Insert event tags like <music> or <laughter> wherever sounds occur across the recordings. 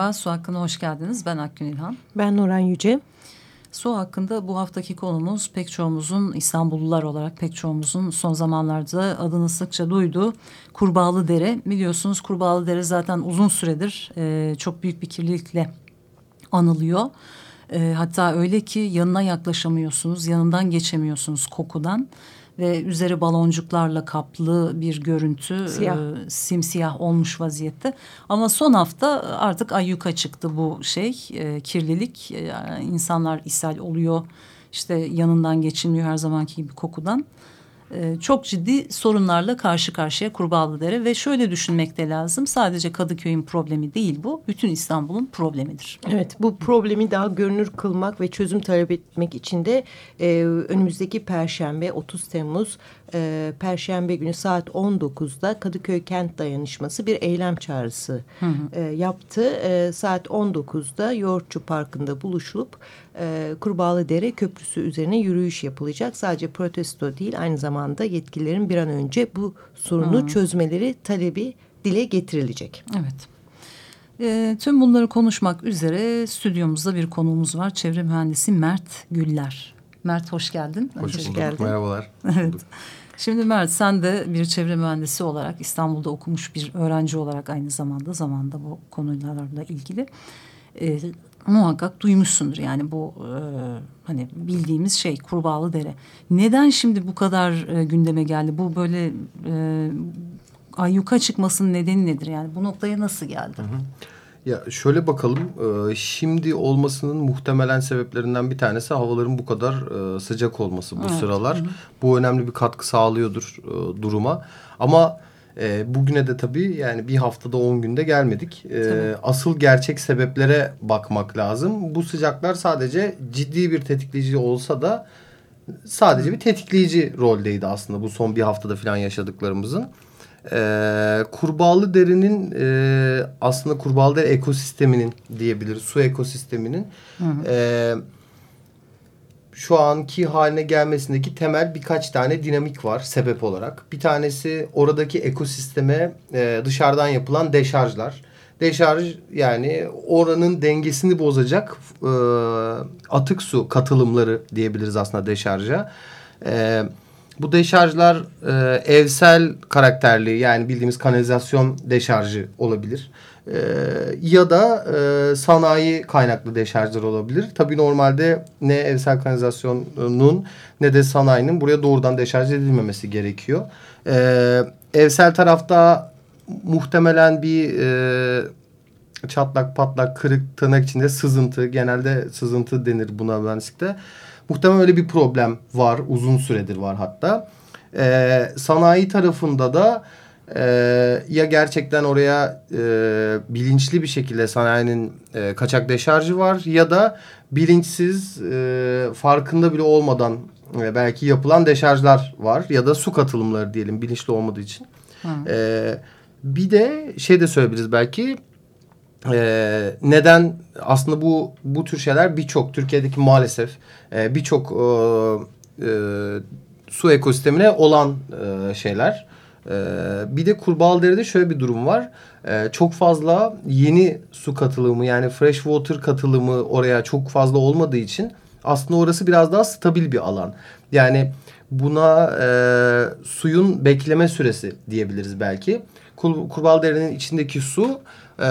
Merhaba, Su Hakkı'na hoş geldiniz. Ben Akgün İlhan. Ben Nuran Yüce. Su hakkında bu haftaki konumuz pek çoğumuzun İstanbullular olarak pek çoğumuzun son zamanlarda adını sıkça duyduğu Kurbağalı Dere. Biliyorsunuz Kurbağalı Dere zaten uzun süredir e, çok büyük bir kirlilikle anılıyor. E, hatta öyle ki yanına yaklaşamıyorsunuz, yanından geçemiyorsunuz kokudan ve üzeri baloncuklarla kaplı bir görüntü Siyah. e, simsiyah olmuş vaziyette. Ama son hafta artık ayyuka çıktı bu şey e, kirlilik e, insanlar ishal oluyor işte yanından geçilmiyor her zamanki gibi kokudan. E, çok ciddi sorunlarla karşı karşıya Kurbağalıdere ve şöyle düşünmek de lazım sadece Kadıköy'ün problemi değil bu bütün İstanbul'un problemidir. Evet bu problemi daha görünür kılmak ve çözüm talep etmek için de e, önümüzdeki Perşembe 30 Temmuz e, Perşembe günü saat 19'da Kadıköy Kent Dayanışması bir eylem çağrısı Hı hı. e, yaptı. E, saat 19'da Yoğurtçu Parkı'nda buluşulup e, Kurbağalıdere Köprüsü üzerine yürüyüş yapılacak. Sadece protesto değil aynı zamanda yetkililerin bir an önce bu sorunu Hı. çözmeleri talebi dile getirilecek. Evet. E, tüm bunları konuşmak üzere stüdyomuzda bir konuğumuz var. Çevre mühendisi Mert Güller. Mert hoş geldin. Hoş Önce- bulduk. geldin. Merhabalar. Evet. Şimdi Mert sen de bir çevre mühendisi olarak İstanbul'da okumuş bir öğrenci olarak aynı zamanda zamanda bu konularla ilgili e, muhakkak duymuşsundur. Yani bu e, hani bildiğimiz şey Kurbağalı Dere. Neden şimdi bu kadar e, gündeme geldi? Bu böyle e, ayyuka çıkmasının nedeni nedir? Yani bu noktaya nasıl geldi? Ya şöyle bakalım. e, Şimdi olmasının muhtemelen sebeplerinden bir tanesi havaların bu kadar e, sıcak olması bu Evet. sıralar. Bu önemli bir katkı sağlıyordur e, duruma. Ama bugüne de tabii yani bir haftada 10 günde gelmedik. Tabii. Asıl gerçek sebeplere bakmak lazım. Bu sıcaklar sadece ciddi bir tetikleyici olsa da sadece bir tetikleyici roldeydi aslında bu son bir haftada falan yaşadıklarımızın. Ee, kurbağalı derinin e, aslında kurbağalı dere ekosisteminin diyebiliriz. Su ekosisteminin e, şu anki haline gelmesindeki temel birkaç tane dinamik var sebep olarak. Bir tanesi oradaki ekosisteme e, dışarıdan yapılan deşarjlar. Deşarj yani oranın dengesini bozacak e, atık su katılımları diyebiliriz aslında deşarja. E, bu deşarjlar e, evsel karakterli yani bildiğimiz kanalizasyon deşarjı olabilir. E, ya da e, sanayi kaynaklı deşarjlar olabilir. Tabii normalde ne evsel kanalizasyonun ne de sanayinin buraya doğrudan deşarj edilmemesi gerekiyor. E, evsel tarafta muhtemelen bir e, çatlak patlak kırık tırnak içinde sızıntı genelde sızıntı denir buna mühendislikte. Muhtemelen öyle bir problem var uzun süredir var hatta. Ee, sanayi tarafında da e, ya gerçekten oraya e, bilinçli bir şekilde sanayinin e, kaçak deşarjı var ya da bilinçsiz e, farkında bile olmadan e, belki yapılan deşarjlar var ya da su katılımları diyelim bilinçli olmadığı için. Ee, bir de şey de söyleyebiliriz belki e, neden aslında bu bu tür şeyler birçok Türkiye'deki maalesef e, birçok e, e, su ekosistemine olan e, şeyler. E, bir de Kurbağalıdere'de şöyle bir durum var. E, çok fazla yeni su katılımı yani fresh water katılımı oraya çok fazla olmadığı için aslında orası biraz daha stabil bir alan. Yani buna e, suyun bekleme süresi diyebiliriz belki. Kur, Kurbağalıdere'nin içindeki su e,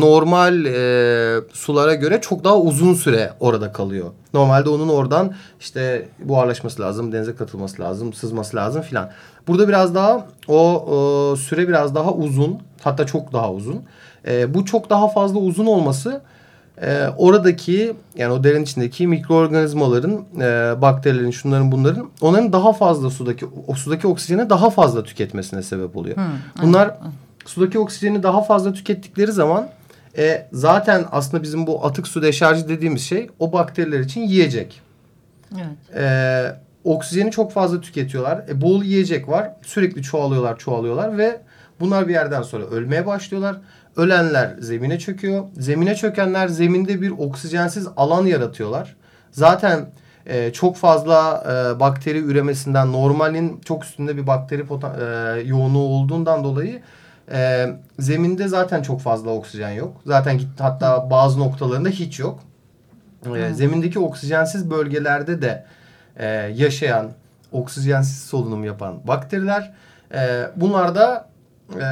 normal e, sulara göre çok daha uzun süre orada kalıyor. Normalde onun oradan işte buharlaşması lazım, denize katılması lazım, sızması lazım filan. Burada biraz daha o, o süre biraz daha uzun, hatta çok daha uzun. E, bu çok daha fazla uzun olması e, oradaki yani o derin içindeki mikroorganizmaların, e, bakterilerin, şunların bunların onların daha fazla sudaki o sudaki oksijeni daha fazla tüketmesine sebep oluyor. Hı, Bunlar evet. Sudaki oksijeni daha fazla tükettikleri zaman e, zaten aslında bizim bu atık su deşarjı dediğimiz şey o bakteriler için yiyecek. Evet. E, oksijeni çok fazla tüketiyorlar. E, bol yiyecek var. Sürekli çoğalıyorlar, çoğalıyorlar ve bunlar bir yerden sonra ölmeye başlıyorlar. Ölenler zemine çöküyor. Zemine çökenler zeminde bir oksijensiz alan yaratıyorlar. Zaten e, çok fazla e, bakteri üremesinden normalin çok üstünde bir bakteri e, yoğunluğu olduğundan dolayı e, zeminde zaten çok fazla oksijen yok. Zaten hatta bazı noktalarında hiç yok. E, zemindeki oksijensiz bölgelerde de e, yaşayan, oksijensiz solunum yapan bakteriler. E, bunlar da e,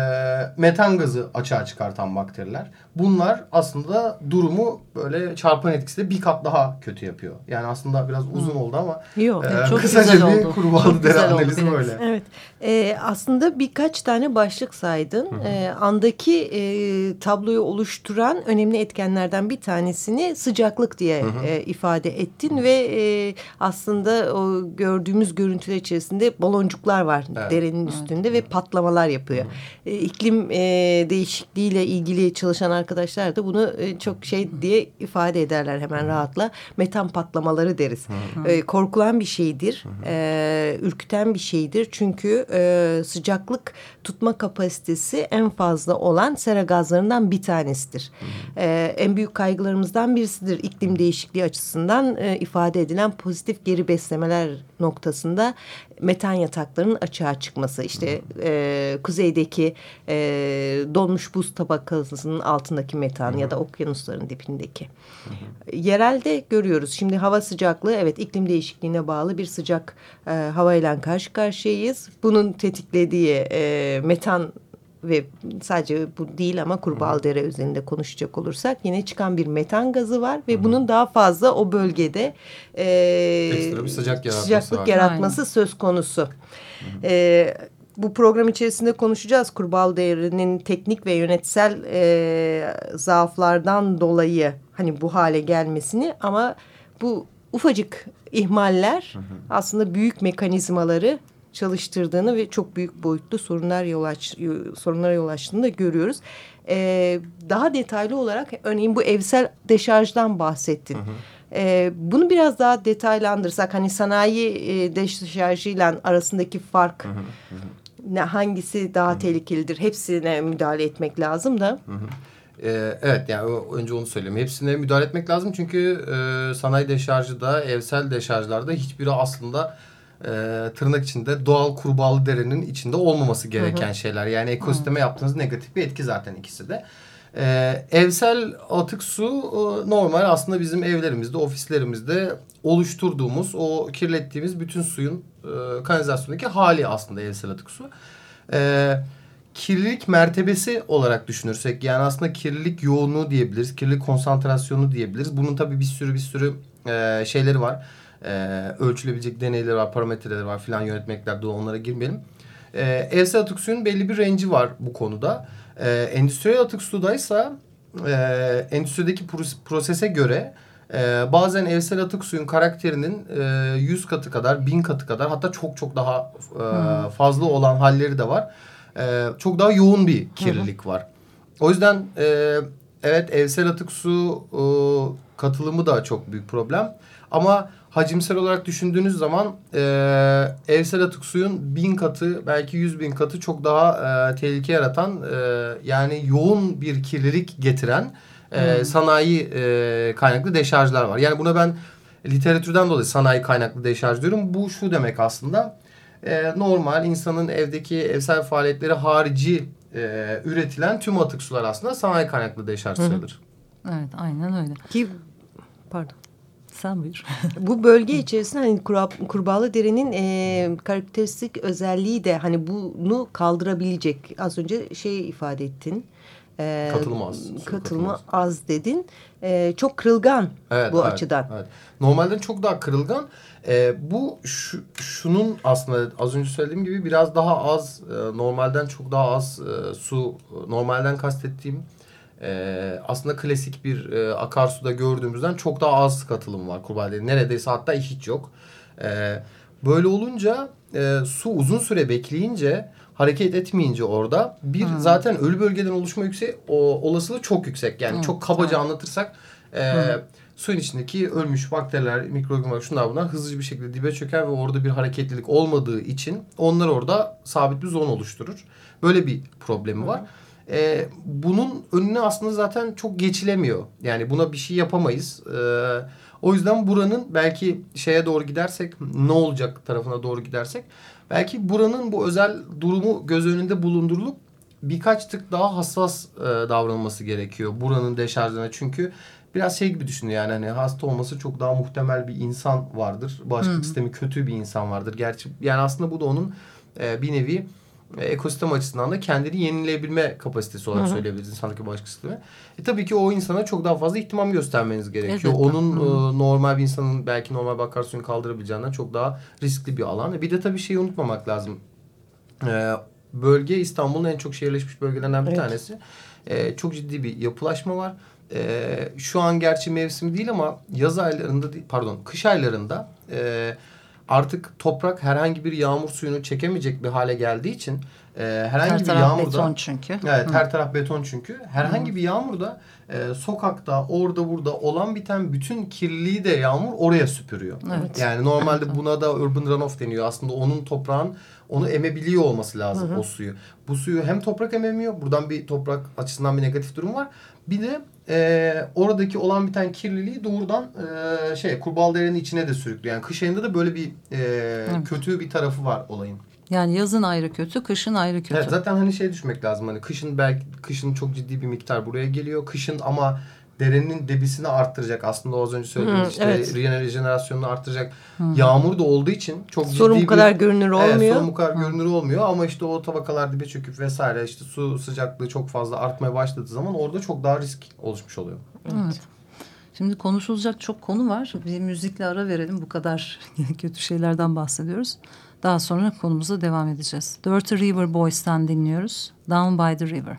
metan gazı açığa çıkartan bakteriler. Bunlar aslında durumu böyle çarpan etkisiyle bir kat daha kötü yapıyor. Yani aslında biraz uzun oldu ama Yok. e, Evet, çok kısaca güzel bir oldu. dere güzel oldu, analizi evet. böyle. Evet. Ee, aslında birkaç tane başlık saydın. Ee, andaki e, tabloyu oluşturan önemli etkenlerden bir tanesini sıcaklık diye e, ifade ettin ve e, aslında o gördüğümüz görüntüler içerisinde baloncuklar var Evet. derenin üstünde ve patlamalar yapıyor. E, iklim e, değişikliğiyle ilgili çalışan arkadaşlar da bunu e, çok şey diye ifade ederler hemen rahatla. Metan patlamaları deriz. E, korkulan bir şeydir. E, ürküten bir şeydir. Çünkü e, sıcaklık tutma kapasitesi en fazla olan sera gazlarından bir tanesidir. E, en büyük kaygılarımızdan birisidir iklim değişikliği açısından e, ifade edilen pozitif geri beslemeler noktasında metan yataklarının açığa çıkması. İşte e, kuzeydeki e, donmuş buz tabakasının altındaki metan ya da okyanusların dibindeki. Yerelde görüyoruz. Şimdi hava sıcaklığı evet iklim değişikliğine bağlı bir sıcak e, havayla karşı karşıyayız. Bunun tetiklediği e, metan ve sadece bu değil ama Kurbağalıdere üzerinde konuşacak olursak yine çıkan bir metan gazı var ve bunun daha fazla o bölgede e, Ekstra bir sıcak yaratması sıcaklık var. yaratması söz konusu. E, bu program içerisinde konuşacağız Devri'nin teknik ve yönetsel e, zaaflardan dolayı hani bu hale gelmesini. Ama bu ufacık ihmaller aslında büyük mekanizmaları çalıştırdığını ve çok büyük boyutlu sorunlar yol aç, sorunlara yol açtığını da görüyoruz. Ee, daha detaylı olarak örneğin bu evsel deşarjdan bahsettin. Ee, bunu biraz daha detaylandırsak hani sanayi e, deşarjıyla arasındaki fark ne hangisi daha tehlikelidir? Hepsine müdahale etmek lazım da. Ee, evet yani önce onu söyleyeyim. Hepsine müdahale etmek lazım çünkü e, sanayi deşarjı da evsel deşarjlarda hiçbiri aslında e, tırnak içinde doğal kurbağalı derenin içinde olmaması gereken şeyler. Yani ekosisteme yaptığınız negatif bir etki zaten ikisi de. Ee, evsel atık su e, normal aslında bizim evlerimizde, ofislerimizde oluşturduğumuz o kirlettiğimiz bütün suyun e, kanalizasyondaki hali aslında evsel atık su. Ee, kirlilik mertebesi olarak düşünürsek yani aslında kirlilik yoğunluğu diyebiliriz. Kirlilik konsantrasyonu diyebiliriz. Bunun tabii bir sürü bir sürü e, şeyleri var. E, ölçülebilecek deneyleri var, parametreleri var filan yönetmekler de onlara girmeyelim. E, evsel atık suyun belli bir range'i var bu konuda. E, endüstriyel atık sudaysa e, endüstrideki pros- prosese göre e, bazen evsel atık suyun karakterinin e, 100 katı kadar, 1000 katı kadar hatta çok çok daha e, fazla olan halleri de var. E, çok daha yoğun bir kirlilik var. O yüzden e, evet evsel atık su e, katılımı da çok büyük problem. Ama hacimsel olarak düşündüğünüz zaman e, evsel atık suyun bin katı belki yüz bin katı çok daha e, tehlike yaratan e, yani yoğun bir kirlilik getiren e, sanayi e, kaynaklı deşarjlar var. Yani buna ben literatürden dolayı sanayi kaynaklı deşarj diyorum. Bu şu demek aslında e, normal insanın evdeki evsel faaliyetleri harici e, üretilen tüm atık sular aslında sanayi kaynaklı deşarj sayılır. Evet aynen öyle. Ki pardon. Sen buyur. <laughs> Bu bölge içerisinde hani kurbağalı derenin e, karakteristik özelliği de hani bunu kaldırabilecek. Az önce şey ifade ettin. E, Katılımı az, katılımı az dedin. E, çok kırılgan Evet, bu evet, açıdan. Evet. Normalden çok daha kırılgan. Ee, bu şu, şunun aslında az önce söylediğim gibi biraz daha az e, normalden çok daha az e, su normalden kastettiğim e, aslında klasik bir e, akarsuda gördüğümüzden çok daha az katılım var kurbağa deri. Neredeyse hatta hiç yok. E, böyle olunca e, su uzun süre bekleyince hareket etmeyince orada bir hmm. zaten ölü bölgeden oluşma yüksek o, olasılığı çok yüksek. Yani hmm. çok kabaca hmm. anlatırsak e, hmm. suyun içindeki ölmüş bakteriler, mikroorganizmalar şunlar bunlar hızlıca bir şekilde dibe çöker ve orada bir hareketlilik olmadığı için onlar orada sabit bir zon oluşturur. Böyle bir problemi var. E, bunun önüne aslında zaten çok geçilemiyor. Yani buna bir şey yapamayız. E, o yüzden buranın belki şeye doğru gidersek ne olacak tarafına doğru gidersek belki buranın bu özel durumu göz önünde bulundurulup birkaç tık daha hassas e, davranılması gerekiyor buranın deşarjına. Çünkü biraz şey gibi düşünün yani hani hasta olması çok daha muhtemel bir insan vardır. Bağışıklık sistemi kötü bir insan vardır. Gerçi yani aslında bu da onun e, bir nevi ekosistem açısından da kendini yenileyebilme kapasitesi olarak Hı-hı. söyleyebiliriz insandaki bağışıklık sistemi. E, tabii ki o insana çok daha fazla ihtimam göstermeniz gerekiyor. Evet. Onun e, normal bir insanın belki normal bir akarsuyunu kaldırabileceğinden çok daha riskli bir alan. E, bir de tabii şeyi unutmamak lazım. E, bölge İstanbul'un en çok şehirleşmiş bölgelerinden bir evet. tanesi. E, çok ciddi bir yapılaşma var. E, şu an gerçi mevsim değil ama yaz aylarında pardon kış aylarında e, artık toprak herhangi bir yağmur suyunu çekemeyecek bir hale geldiği için e, herhangi her bir taraf yağmurda beton çünkü. Evet, Hı. her taraf beton çünkü. Herhangi Hı. bir yağmurda e, sokakta, orada burada olan biten bütün kirliliği de yağmur oraya süpürüyor. Evet. Yani normalde buna da urban runoff deniyor. Aslında onun toprağın onu emebiliyor olması lazım Hı. o suyu. Bu suyu hem toprak ememiyor. Buradan bir toprak açısından bir negatif durum var. Bir de e, oradaki olan biten kirliliği doğrudan e, şey Kurbağalıdere'nin içine de sürüklüyor. Yani kış ayında da böyle bir e, evet. kötü bir tarafı var olayın. Yani yazın ayrı kötü, kışın ayrı kötü. Evet, zaten hani şey düşmek lazım. Hani kışın belki kışın çok ciddi bir miktar buraya geliyor. Kışın ama derenin debisini arttıracak. Aslında o az önce söylediğim işte evet. rejenerasyonunu arttıracak. Hı. Yağmur da olduğu için çok sorun ciddi bu kadar bir, görünür olmuyor. Evet, sorun bu kadar Hı. görünür olmuyor ama işte o tabakalar dibe çöküp vesaire işte su sıcaklığı çok fazla artmaya başladığı zaman orada çok daha risk oluşmuş oluyor. Evet. evet. Şimdi konuşulacak çok konu var. Bir müzikle ara verelim. Bu kadar <laughs> kötü şeylerden bahsediyoruz. Daha sonra konumuza devam edeceğiz. Dirty River Boys'tan dinliyoruz. Down by the River.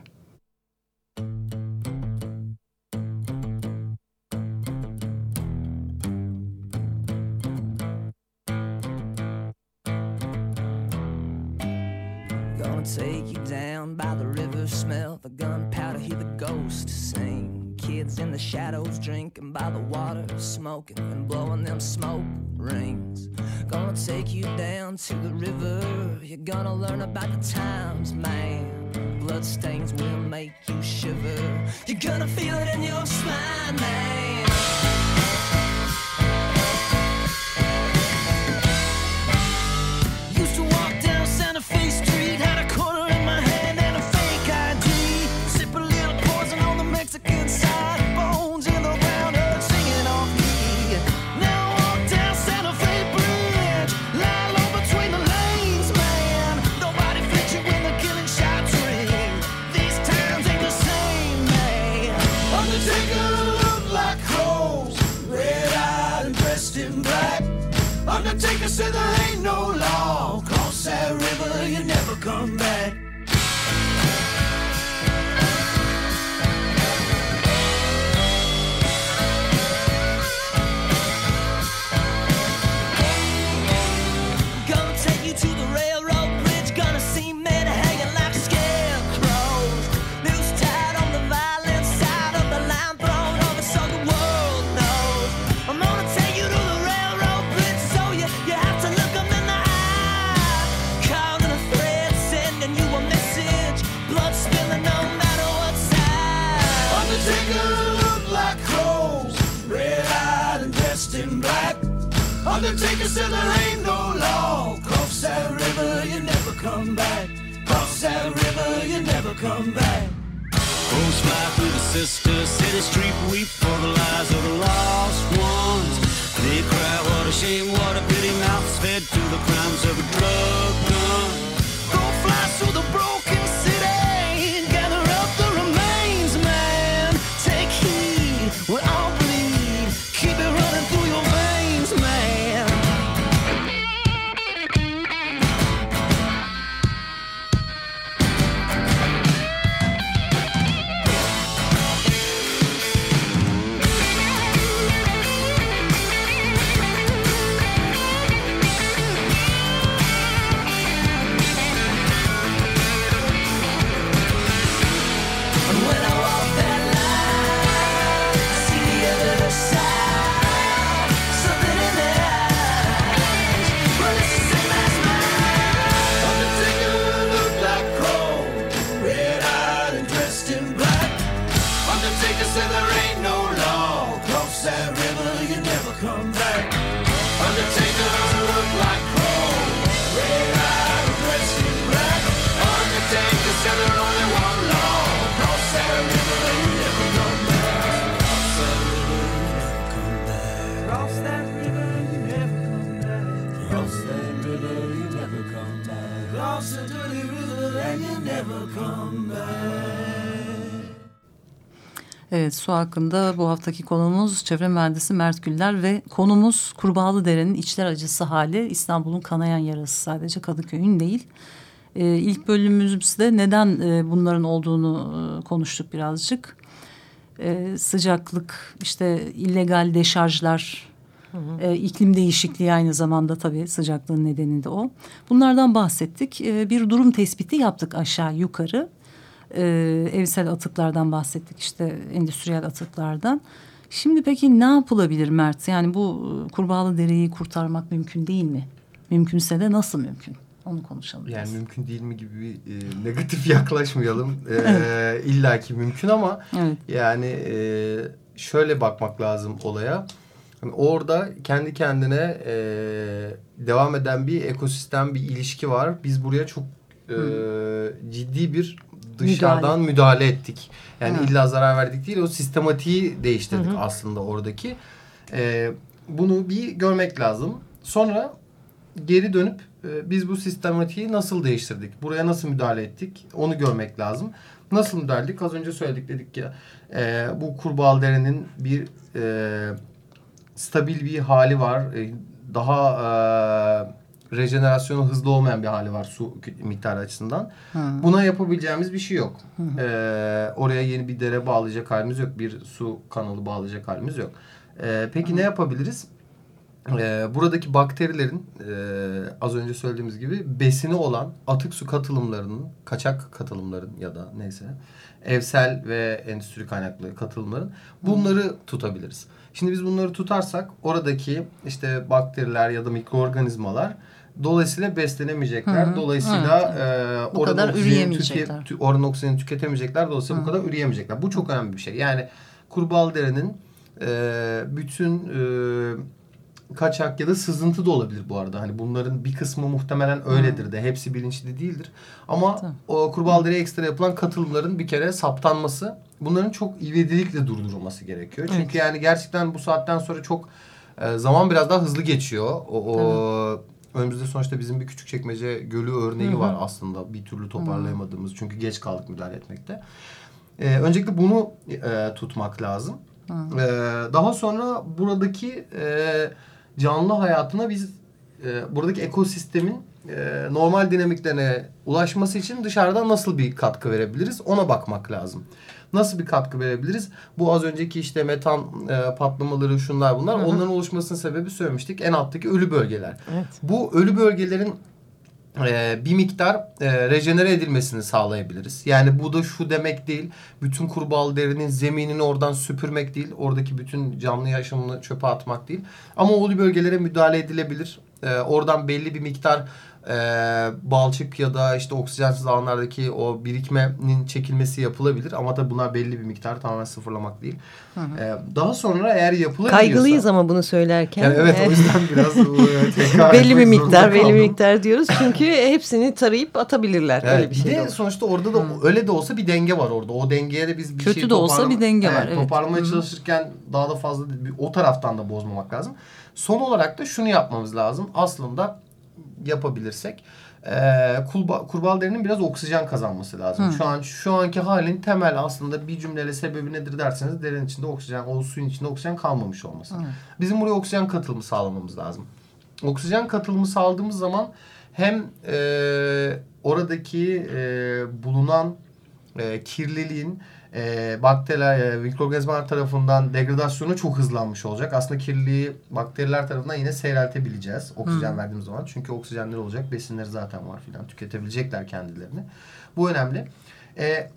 By the water, smoking and blowing them smoke rings. Gonna take you down to the river, you're gonna learn about the times, man. Bloodstains will make you shiver, you're gonna feel it in your spine, man. What a pity, mouths fed to the crimes of a drug gun. Su hakkında bu haftaki konumuz çevre mühendisi Mert Güller ve konumuz Kurbağalı Dere'nin içler acısı hali İstanbul'un kanayan yarası sadece Kadıköy'ün değil. Ee, ilk bölümümüzde neden e, bunların olduğunu e, konuştuk birazcık. Ee, sıcaklık işte illegal deşarjlar e, iklim değişikliği aynı zamanda tabii sıcaklığın nedeni de o. Bunlardan bahsettik. E, bir durum tespiti yaptık aşağı yukarı. E, evsel atıklardan bahsettik işte endüstriyel atıklardan. Şimdi peki ne yapılabilir Mert? Yani bu e, kurbağalı dereyi kurtarmak mümkün değil mi? Mümkünse de nasıl mümkün? Onu konuşalım. Yani biraz. mümkün değil mi gibi bir e, negatif <laughs> yaklaşmayalım. E, İlla ki mümkün ama Evet. yani e, şöyle bakmak lazım olaya. Hani orada kendi kendine e, devam eden bir ekosistem, bir ilişki var. Biz buraya çok e, ciddi bir dışarıdan müdahale, ettik. Yani Ha. illa zarar verdik değil, o sistematiği değiştirdik aslında oradaki. E, bunu bir görmek lazım. Sonra geri dönüp e, biz bu sistematiği nasıl değiştirdik? Buraya nasıl müdahale ettik? Onu görmek lazım. Nasıl müdahale ettik? Az önce söyledik dedik ki e, bu kurbağalı derenin bir e, stabil bir hali var. E, daha e, rejenerasyonu hızlı olmayan bir hali var su miktarı açısından. Buna yapabileceğimiz bir şey yok. E, oraya yeni bir dere bağlayacak halimiz yok. Bir su kanalı bağlayacak halimiz yok. E, peki ne yapabiliriz? Ee, buradaki bakterilerin e, az önce söylediğimiz gibi besini olan atık su katılımlarının, kaçak katılımların ya da neyse evsel ve endüstri kaynaklı katılımların bunları tutabiliriz. Şimdi biz bunları tutarsak oradaki işte bakteriler ya da mikroorganizmalar dolayısıyla beslenemeyecekler. Hı hı. Dolayısıyla Evet, e, Bu orada kadar üreyemeyecekler. tüke- tü- oranın oksijeni tüketemeyecekler. Dolayısıyla bu kadar üreyemeyecekler. Bu çok önemli bir şey. Yani kurbağalı derenin e, bütün e, kaçak ya da sızıntı da olabilir bu arada. Hani bunların bir kısmı muhtemelen öyledir de. Hepsi bilinçli değildir. Ama Tamam. o kurbağalı dereye ekstra yapılan katılımların bir kere saptanması bunların çok ivedilikle durdurulması gerekiyor. Çünkü yani gerçekten bu saatten sonra çok e, zaman biraz daha hızlı geçiyor. O, o önümüzde sonuçta bizim bir küçük çekmece gölü örneği var aslında. Bir türlü toparlayamadığımız. Çünkü geç kaldık müdahale etmekte. E, öncelikle bunu e, tutmak lazım. E, daha sonra buradaki e, canlı hayatına biz e, buradaki ekosistemin e, normal dinamiklerine ulaşması için dışarıdan nasıl bir katkı verebiliriz ona bakmak lazım. Nasıl bir katkı verebiliriz? Bu az önceki işte metan e, patlamaları şunlar bunlar onların oluşmasının sebebi söylemiştik. En alttaki ölü bölgeler. Evet. Bu ölü bölgelerin e, bir miktar e, rejenere edilmesini sağlayabiliriz. Yani bu da şu demek değil. Bütün kurbağalı derinin zeminini oradan süpürmek değil. Oradaki bütün canlı yaşamını çöpe atmak değil. Ama ölü bölgelere müdahale edilebilir. E, oradan belli bir miktar e, balçık ya da işte oksijensiz alanlardaki o birikmenin çekilmesi yapılabilir. Ama da bunlar belli bir miktar tamamen sıfırlamak değil. E, daha sonra eğer yapılabiliyorsa... Kaygılıyız ama bunu söylerken. Yani evet o yüzden biraz <laughs> tekrar belli bir miktar, belli bir miktar diyoruz. Çünkü hepsini tarayıp atabilirler. Evet, Öyle bir bir şey de de olur. sonuçta orada da öyle de olsa bir denge var orada. O dengeye de biz bir Kötü şey de olsa bir denge var, evet. Toparlamaya Hı. çalışırken daha da fazla bir- o taraftan da bozmamak lazım. Son olarak da şunu yapmamız lazım. Aslında yapabilirsek eee kurba, kurbağalı derinin biraz oksijen kazanması lazım. Şu an şu anki halin temel aslında bir cümleyle sebebi nedir derseniz derenin içinde oksijen, o suyun içinde oksijen kalmamış olması. Bizim buraya oksijen katılımı sağlamamız lazım. Oksijen katılımı sağladığımız zaman hem eee, oradaki eee, bulunan eee, kirliliğin eee bakteriler, eee, mikroorganizmalar tarafından degradasyonu çok hızlanmış olacak. Aslında kirliliği bakteriler tarafından yine seyreltebileceğiz oksijen verdiğimiz zaman. Çünkü oksijenler olacak, besinleri zaten var filan tüketebilecekler kendilerini. Bu önemli. Eee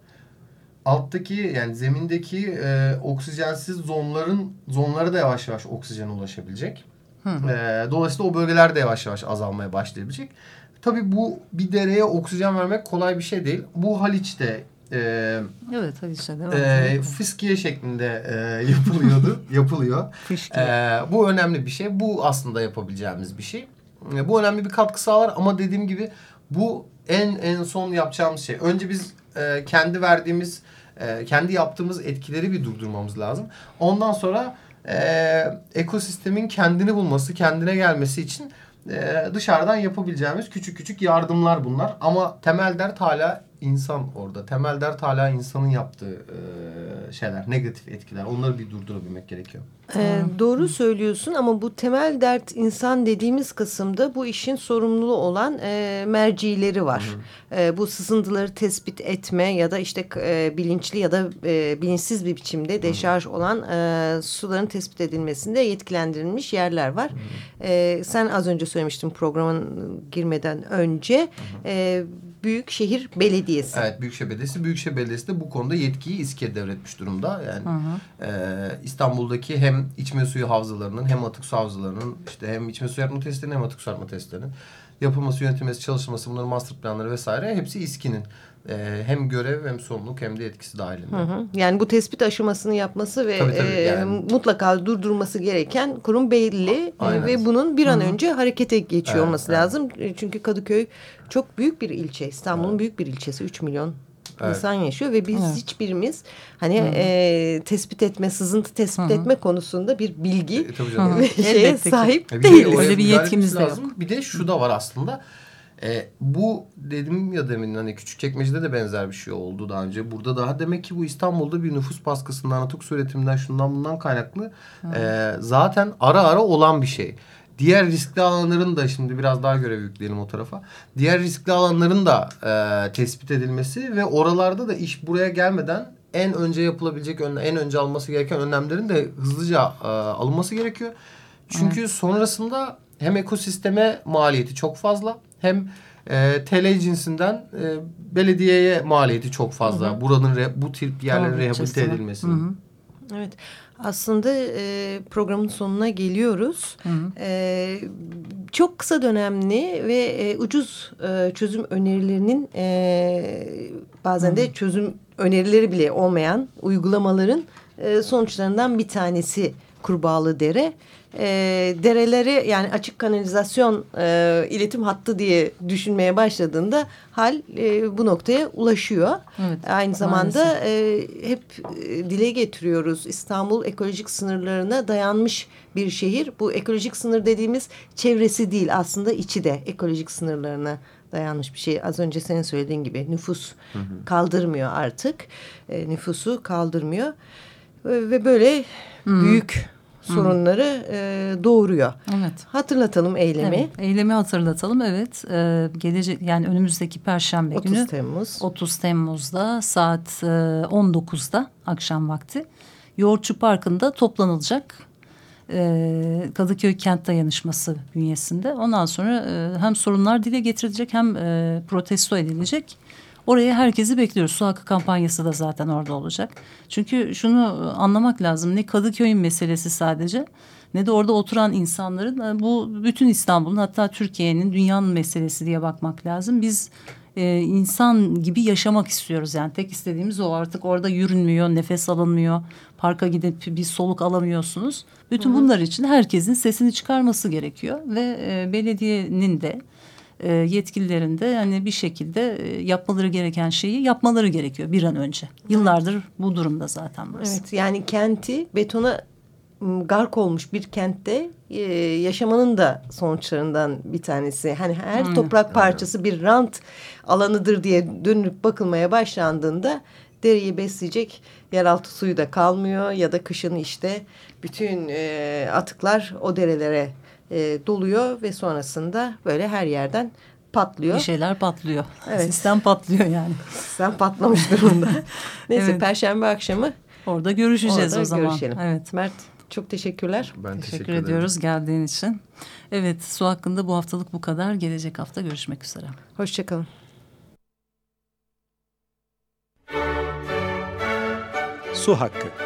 alttaki yani zemindeki eee, oksijensiz zonların zonlara da yavaş yavaş oksijen ulaşabilecek. Eee, dolayısıyla o bölgeler de yavaş yavaş azalmaya başlayabilecek. Tabii bu bir dereye oksijen vermek kolay bir şey değil. Bu Haliç'te eee Evet hadi işte edelim. fıskiye şeklinde eee, <laughs> yapılıyordu. yapılıyor. Eee, bu önemli bir şey. Bu aslında yapabileceğimiz bir şey. E, bu önemli bir katkı sağlar ama dediğim gibi bu en en son yapacağımız şey. Önce biz e, kendi verdiğimiz, e, kendi yaptığımız etkileri bir durdurmamız lazım. Ondan sonra e, ekosistemin kendini bulması, kendine gelmesi için e, dışarıdan yapabileceğimiz küçük küçük yardımlar bunlar. Ama temel dert hala insan orada. Temel dert hala insanın yaptığı e, şeyler, negatif etkiler. Onları bir durdurabilmek gerekiyor. Ee, doğru söylüyorsun ama bu temel dert insan dediğimiz kısımda bu işin sorumluluğu olan e, mercileri var. E, bu sızıntıları tespit etme ya da işte e, bilinçli ya da e, bilinçsiz bir biçimde deşarj olan e, suların tespit edilmesinde yetkilendirilmiş yerler var. E, sen az önce söylemiştin programın girmeden önce e, Büyükşehir Belediyesi. Evet Büyükşehir Belediyesi. Büyükşehir Belediyesi de bu konuda yetkiyi İSKİ'ye devretmiş durumda. Yani e, İstanbul'daki hem içme suyu havzalarının hem atık su havzalarının işte hem içme suyu arıtma testlerinin hem atık su arıtma testlerinin yapılması, yönetilmesi, çalışılması, bunların master planları vesaire hepsi İSKİ'nin e, hem görev hem sorumluluk hem de yetkisi dahilinde. Hı hı. Yani bu tespit aşamasını yapması ve Tabii, tabii, e, yani. mutlaka durdurması gereken kurum belli E, Aynen. ve bunun bir an önce harekete geçiyor Evet, olması evet. lazım. E, Çünkü Kadıköy çok büyük bir ilçe. İstanbul'un büyük bir ilçesi. 3 milyon Evet. insan yaşıyor ve biz Evet. hiçbirimiz hani e, tespit etme, sızıntı tespit etme konusunda bir bilgi E, ve <laughs> şeye sahip E, değiliz. Öyle bir yetkimiz de lazım. Bir de şu da var aslında. E, bu dedim ya demin hani küçük çekmecede de benzer bir şey oldu daha önce. Burada daha demek ki bu İstanbul'da bir nüfus baskısından, atık su üretiminden şundan bundan kaynaklı e, zaten ara ara olan bir şey. Diğer riskli alanların da şimdi biraz daha görev yükleyelim o tarafa. Diğer riskli alanların da e, tespit edilmesi ve oralarda da iş buraya gelmeden en önce yapılabilecek, en önce alması gereken önlemlerin de hızlıca e, alınması gerekiyor. Çünkü sonrasında hem ekosisteme maliyeti çok fazla hem e, TL cinsinden e, belediyeye maliyeti çok fazla. Buranın re, bu tip yerlerin Doğru, rehabilite edilmesi. Hı hı. Evet. Aslında e, programın sonuna geliyoruz. E, çok kısa dönemli ve e, ucuz e, çözüm önerilerinin e, bazen de çözüm önerileri bile olmayan uygulamaların e, sonuçlarından bir tanesi Kurbağalı Dere. E, dereleri yani açık kanalizasyon e, iletim hattı diye düşünmeye başladığında hal e, bu noktaya ulaşıyor. Evet, Aynı zamanda maalesef. e, hep e, dile getiriyoruz. İstanbul ekolojik sınırlarına dayanmış bir şehir. Bu ekolojik sınır dediğimiz çevresi değil aslında içi de ekolojik sınırlarına dayanmış bir şey. Az önce senin söylediğin gibi nüfus kaldırmıyor artık. E, nüfusu kaldırmıyor. Ve, ve böyle büyük sorunları e, doğuruyor. Evet. Hatırlatalım eylemi. Evet, eylemi hatırlatalım. Evet, e, gelecek yani önümüzdeki Perşembe 30 günü Temmuz. 30 Temmuz'da saat e, 19'da akşam vakti Yoğurtçu Parkı'nda toplanılacak. E, Kadıköy Kent Dayanışması bünyesinde. Ondan sonra e, hem sorunlar dile getirilecek hem e, protesto edilecek. Oraya herkesi bekliyoruz. Su hakkı kampanyası da zaten orada olacak. Çünkü şunu anlamak lazım. Ne Kadıköy'ün meselesi sadece ne de orada oturan insanların e, bu bütün İstanbul'un hatta Türkiye'nin dünyanın meselesi diye bakmak lazım. Biz e, insan gibi yaşamak istiyoruz yani tek istediğimiz o artık orada yürünmüyor, nefes alınmıyor, parka gidip bir soluk alamıyorsunuz. Bütün bunlar için herkesin sesini çıkarması gerekiyor ve e, belediyenin de e, yetkililerin de yani bir şekilde e, yapmaları gereken şeyi yapmaları gerekiyor bir an önce. Yıllardır bu durumda zaten burası. Evet yani kenti betona gark olmuş bir kentte e, yaşamanın da sonuçlarından bir tanesi. Hani her Aynen. toprak parçası bir rant alanıdır diye dönüp bakılmaya başlandığında deriyi besleyecek yeraltı suyu da kalmıyor ya da kışın işte bütün e, atıklar o derelere e, doluyor ve sonrasında böyle her yerden patlıyor. Bir şeyler patlıyor. <laughs> Evet. Sistem patlıyor yani. Sen patlamış durumda. <laughs> Neyse Evet. perşembe akşamı Orada görüşeceğiz orada o zaman. görüşelim. Evet. Mert çok teşekkürler. Ben teşekkür, Teşekkür, ederim. ediyoruz geldiğin için. Evet su hakkında bu haftalık bu kadar. Gelecek hafta görüşmek üzere. Hoşçakalın. Su hakkı.